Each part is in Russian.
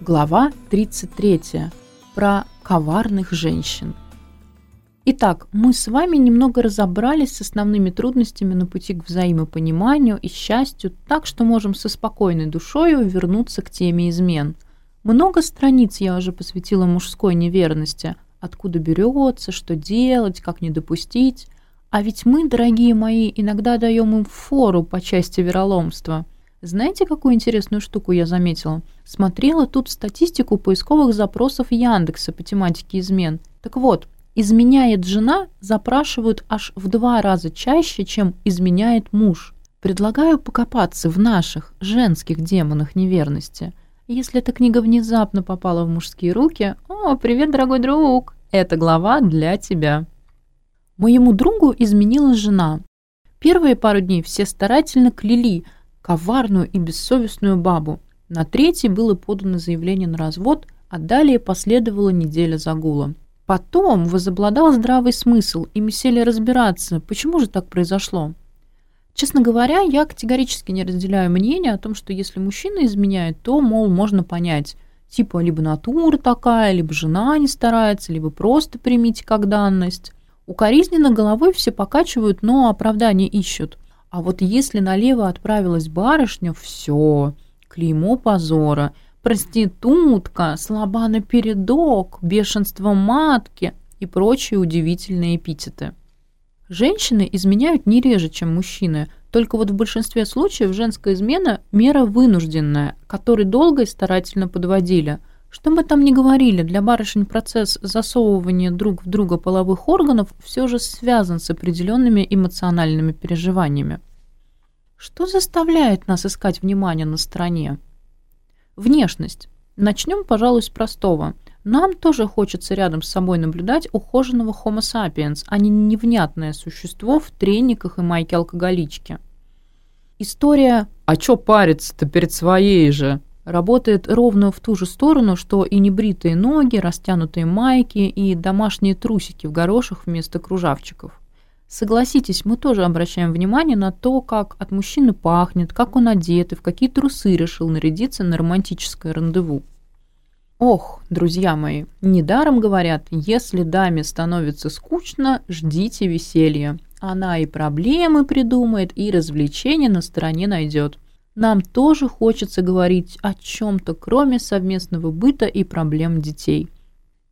глава 33 про коварных женщин. Итак, мы с вами немного разобрались с основными трудностями на пути к взаимопониманию и счастью, так что можем со спокойной душою вернуться к теме измен. Много страниц я уже посвятила мужской неверности, откуда берется, что делать, как не допустить. А ведь мы, дорогие мои, иногда даем им фору по части вероломства – знаете, какую интересную штуку я заметила? Смотрела тут статистику поисковых запросов Яндекса по тематике измен. Так вот, изменяет жена запрашивают аж в два раза чаще, чем изменяет муж. Предлагаю покопаться в наших женских демонах неверности. Если эта книга внезапно попала в мужские руки, о, привет, дорогой друг, эта глава для тебя. Моему другу изменила жена. Первые пару дней все старательно кляли – коварную и бессовестную бабу. На третий было подано заявление на развод, а далее последовала неделя загула. Потом возобладал здравый смысл, и мы сели разбираться, почему же так произошло. Честно говоря, я категорически не разделяю мнение о том, что если мужчина изменяет, то, мол, можно понять. Типа, А вот если налево отправилась барышня, все, клеймо позора, проститутка, слаба напередок, бешенство матки и прочие удивительные эпитеты. Женщины изменяют не реже, чем мужчины, только вот в большинстве случаев женская измена – мера вынужденная, которой долго и старательно подводили – что мы там не говорили, для барышень процесс засовывания друг в друга половых органов все же связан с определенными эмоциональными переживаниями. Что заставляет нас искать внимание на стороне? Внешность. Начнем, пожалуй, с простого. Нам тоже хочется рядом с собой наблюдать ухоженного Homo sapiens, а не невнятное существо в трениках и майке алкоголички. История «А чё париться-то перед своей же?» работает ровно в ту же сторону, что и небритые ноги, растянутые майки и домашние трусики в горошах вместо кружавчиков. Согласитесь, мы тоже обращаем внимание на то, как от мужчины пахнет, как он одет и в какие трусы решил нарядиться на романтическое рандеву. Ох, друзья мои, недаром говорят, если даме становится скучно, ждите веселья. Она и проблемы придумает, и развлечения на стороне найдет. нам тоже хочется говорить о чем-то, кроме совместного быта и проблем детей.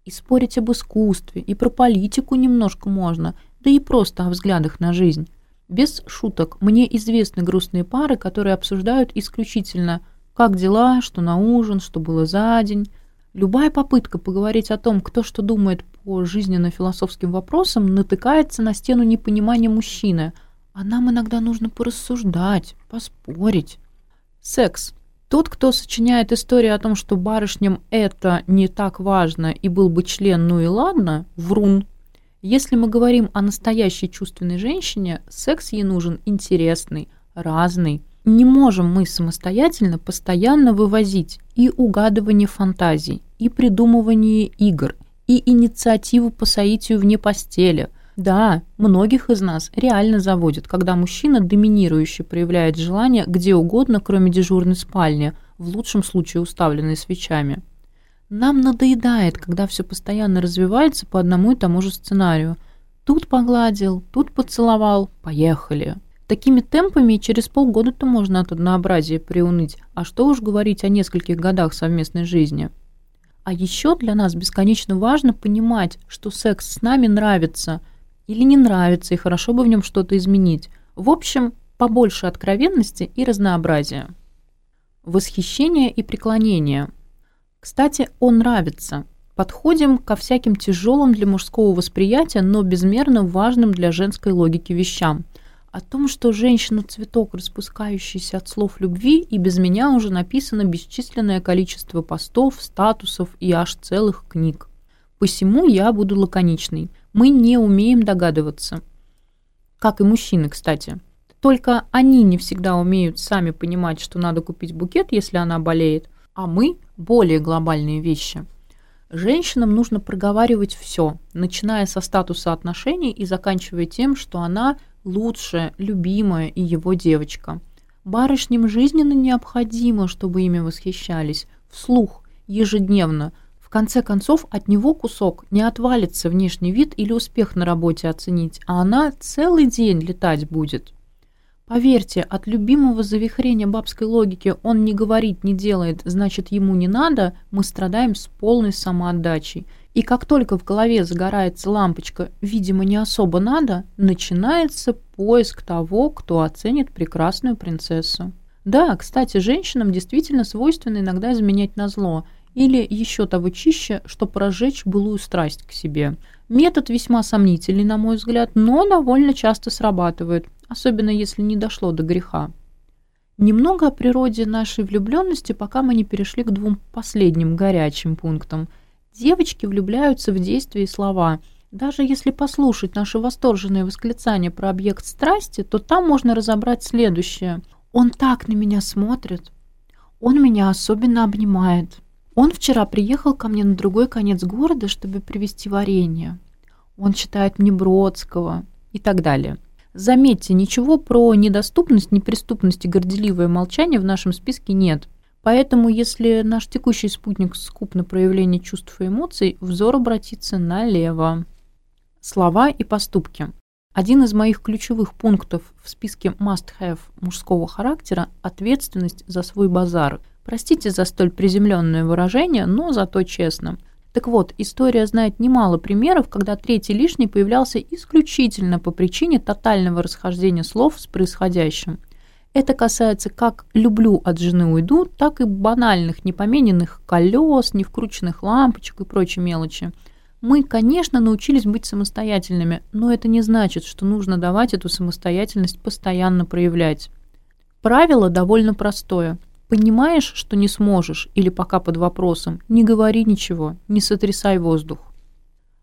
И спорить об искусстве, и про политику немножко можно, да и просто о взглядах на жизнь. Без шуток, мне известны грустные пары, которые обсуждают исключительно как дела, что на ужин, что было за день. Любая попытка поговорить о том, кто что думает по жизненно-философским вопросам, натыкается на стену непонимания мужчины. А нам иногда нужно порассуждать, поспорить. Секс. Тот, кто сочиняет историю о том, что барышням это не так важно и был бы член, ну и ладно, врун. Если мы говорим о настоящей чувственной женщине, секс ей нужен интересный, разный. Не можем мы самостоятельно постоянно вывозить и угадывание фантазий, и придумывание игр, и инициативу по соитию вне постели – Да, многих из нас реально заводит, когда мужчина, доминирующий, проявляет желание где угодно, кроме дежурной спальни, в лучшем случае уставленной свечами. Нам надоедает, когда все постоянно развивается по одному и тому же сценарию. Тут погладил, тут поцеловал, поехали. Такими темпами через полгода-то можно от однообразия приуныть, а что уж говорить о нескольких годах совместной жизни. А еще для нас бесконечно важно понимать, что секс с нами нравится – или не нравится, и хорошо бы в нем что-то изменить. В общем, побольше откровенности и разнообразия. Восхищение и преклонение. Кстати, он нравится. Подходим ко всяким тяжелым для мужского восприятия, но безмерно важным для женской логики вещам. О том, что женщина – цветок, распускающийся от слов любви, и без меня уже написано бесчисленное количество постов, статусов и аж целых книг. Посему я буду лаконичной – мы не умеем догадываться. Как и мужчины, кстати. Только они не всегда умеют сами понимать, что надо купить букет, если она болеет, а мы – более глобальные вещи. Женщинам нужно проговаривать все, начиная со статуса отношений и заканчивая тем, что она лучшая, любимая и его девочка. Барышням жизненно необходимо, чтобы ими восхищались, вслух, ежедневно. В конце концов, от него кусок не отвалится внешний вид или успех на работе оценить, а она целый день летать будет. Поверьте, от любимого завихрения бабской логики он не говорит, не делает, значит ему не надо, мы страдаем с полной самоотдачей. И как только в голове загорается лампочка «видимо, не особо надо», начинается поиск того, кто оценит прекрасную принцессу. Да, кстати, женщинам действительно свойственно иногда изменять на зло, или еще того чище, что прожечь былую страсть к себе. Метод весьма сомнительный, на мой взгляд, но довольно часто срабатывает, особенно если не дошло до греха. Немного о природе нашей влюбленности, пока мы не перешли к двум последним горячим пунктам. Девочки влюбляются в действия и слова. Даже если послушать наши восторженные восклицания про объект страсти, то там можно разобрать следующее. «Он так на меня смотрит! Он меня особенно обнимает!» Он вчера приехал ко мне на другой конец города, чтобы привезти варенье. Он читает мне Бродского» и так далее. Заметьте, ничего про недоступность, неприступность и горделивое молчание в нашем списке нет. Поэтому, если наш текущий спутник скуп на проявление чувств и эмоций, взор обратится налево. Слова и поступки. Один из моих ключевых пунктов в списке must-have мужского характера – ответственность за свой базар. Простите за столь приземленное выражение, но зато честно. Так вот, история знает немало примеров, когда третий лишний появлялся исключительно по причине тотального расхождения слов с происходящим. Это касается как «люблю, от жены уйду», так и банальных непомененных колес, невкрученных лампочек и прочей мелочи. Мы, конечно, научились быть самостоятельными, но это не значит, что нужно давать эту самостоятельность постоянно проявлять. Правило довольно простое понимаешь, что не сможешь или пока под вопросом, не говори ничего, не сотрясай воздух.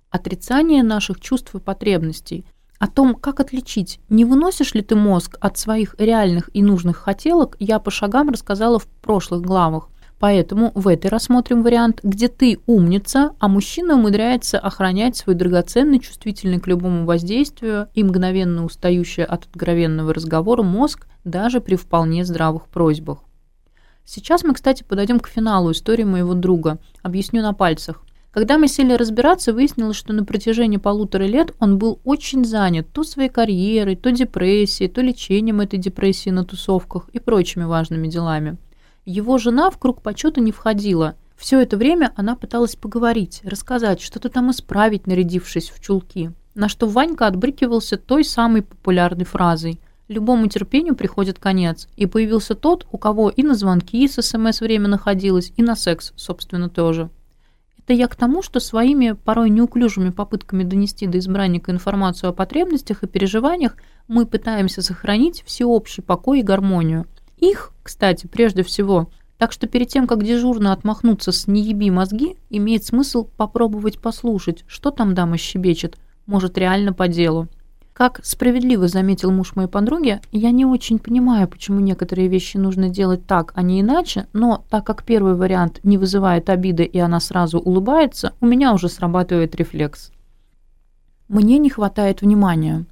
Отрицание наших чувств и потребностей, о том, как отличить, не выносишь ли ты мозг от своих реальных и нужных хотелок, я по шагам рассказала в прошлых главах. Поэтому в этой рассмотрим вариант, где ты умница, а мужчина умудряется охранять свой драгоценный, чувствительный к любому воздействию и мгновенно устающий от откровенного разговора мозг даже при вполне здравых просьбах. Сейчас мы, кстати, подойдем к финалу истории моего друга. Объясню на пальцах. Когда мы сели разбираться, выяснилось, что на протяжении полутора лет он был очень занят то своей карьерой, то депрессией, то лечением этой депрессии на тусовках и прочими важными делами. Его жена в круг почета не входила. Все это время она пыталась поговорить, рассказать, что-то там исправить, нарядившись в чулки. На что Ванька отбрыкивался той самой популярной фразой – любому терпению приходит конец, и появился тот, у кого и на звонки и с СМС время находилось, и на секс, собственно, тоже. Это я к тому, что своими порой неуклюжими попытками донести до избранника информацию о потребностях и переживаниях мы пытаемся сохранить всеобщий покой и гармонию. Их, кстати, прежде всего. Так что перед тем, как дежурно отмахнуться с нееби мозги», имеет смысл попробовать послушать, что там дама щебечет, может реально по делу. Как справедливо заметил муж моей подруги, я не очень понимаю, почему некоторые вещи нужно делать так, а не иначе, но так как первый вариант не вызывает обиды и она сразу улыбается, у меня уже срабатывает рефлекс. Мне не хватает внимания.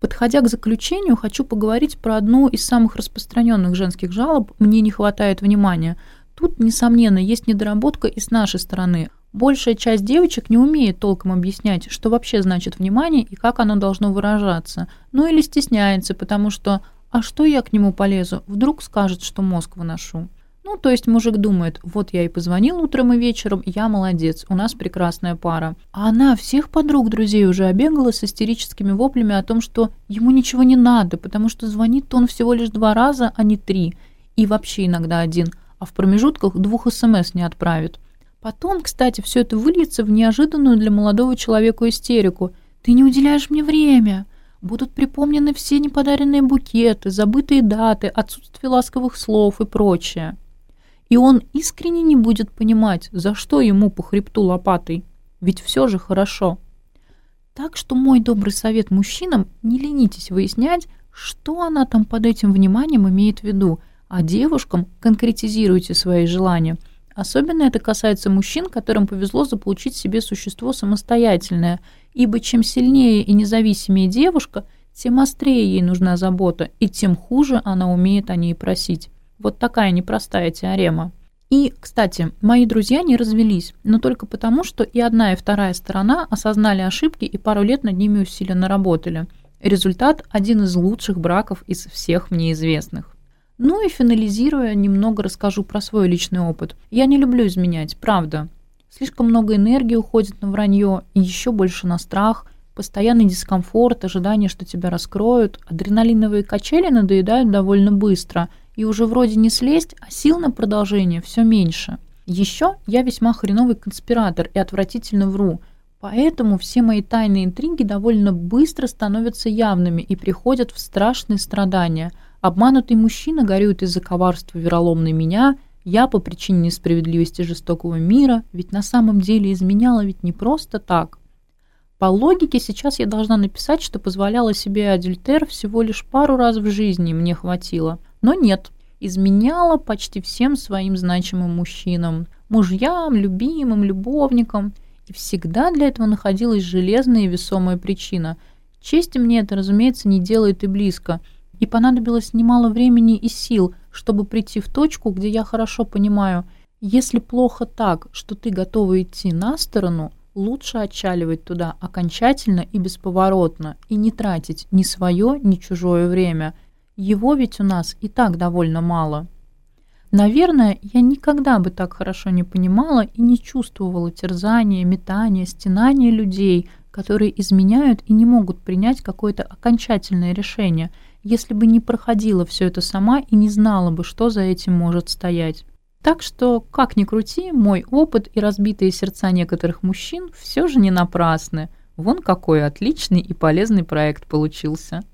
Подходя к заключению, хочу поговорить про одну из самых распространенных женских жалоб «Мне не хватает внимания». Тут, несомненно, есть недоработка и с нашей стороны – большая часть девочек не умеет толком объяснять, что вообще значит внимание и как оно должно выражаться. Ну или стесняется, потому что «а что я к нему полезу? Вдруг скажет, что мозг выношу». Ну, то есть мужик думает, вот я и позвонил утром и вечером, я молодец, у нас прекрасная пара. А она всех подруг друзей уже обегала с истерическими воплями о том, что ему ничего не надо, потому что звонит он всего лишь два раза, а не три. И вообще иногда один, а в промежутках двух смс эм не отправит. Потом, кстати, все это выльется в неожиданную для молодого человека истерику. «Ты не уделяешь мне время!» Будут припомнены все неподаренные букеты, забытые даты, отсутствие ласковых слов и прочее. И он искренне не будет понимать, за что ему по хребту лопатой. Ведь все же хорошо. Так что мой добрый совет мужчинам – не ленитесь выяснять, что она там под этим особенно это касается мужчин, которым повезло заполучить себе существо самостоятельное, ибо чем сильнее и независимее девушка, тем острее ей нужна забота, и тем хуже она умеет о ней просить. Вот такая непростая теорема. И, кстати, мои друзья не развелись, но только потому, что и одна, и вторая сторона осознали ошибки и пару лет над ними усиленно работали. Результат – один из лучших браков из всех мне известных. Ну и финализируя, немного расскажу про свой личный опыт. Я не люблю изменять, правда. Слишком много энергии уходит на вранье, и еще больше на страх, постоянный дискомфорт, ожидание, что тебя раскроют. Адреналиновые качели надоедают довольно быстро, и уже вроде не слезть, а сил на продолжение все меньше. Еще я весьма хреновый конспиратор и отвратительно вру, поэтому все мои тайные интриги довольно быстро становятся явными и приходят в страшные страдания – Обманутый мужчина горюет из-за коварства вероломной меня, я по причине несправедливости жестокого мира, ведь на самом деле изменяла ведь не просто так. По логике сейчас я должна написать, что позволяла себе адюльтер всего лишь пару раз в жизни, мне хватило. Но нет, изменяла почти всем своим значимым мужчинам, мужьям, любимым, любовникам. И всегда для этого находилась железная и весомая причина. Чести мне это, разумеется, не делает и близко – и понадобилось немало времени и сил, чтобы прийти в точку, где я хорошо понимаю, если плохо так, что ты готова идти на сторону, лучше отчаливать туда окончательно и бесповоротно, и не тратить ни свое, ни чужое время. Его ведь у нас и так довольно мало. Наверное, я никогда бы так хорошо не понимала и не чувствовала терзания, метания, стенания людей, которые изменяют и не могут принять какое-то окончательное решение – если бы не проходила все это сама и не знала бы, что за этим может стоять. Так что, как ни крути, мой опыт и разбитые сердца некоторых мужчин все же не напрасны. Вон какой отличный и полезный проект получился.